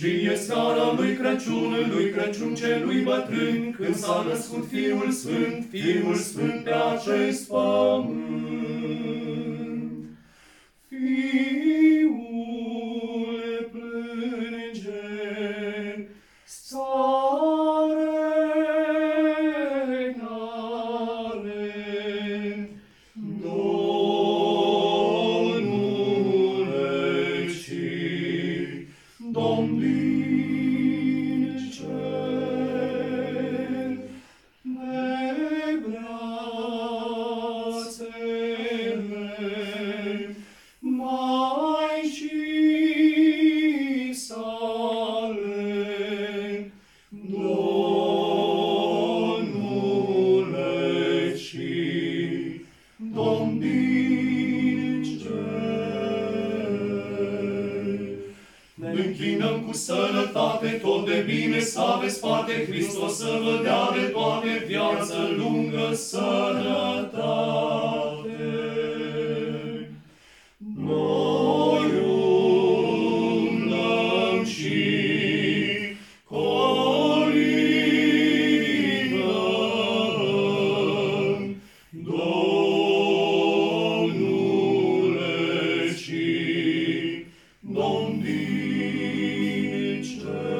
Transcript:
Și e seara lui Crăciun, lui Crăciun celui bătrân, când s-a născut Fiul Sfânt, Fiul Sfânt pe acest pământ. Domnice. Ne închinăm cu sănătate, tot de bine să aveți parte, Hristos să vă dea de toate viață lungă sănătate. Christ.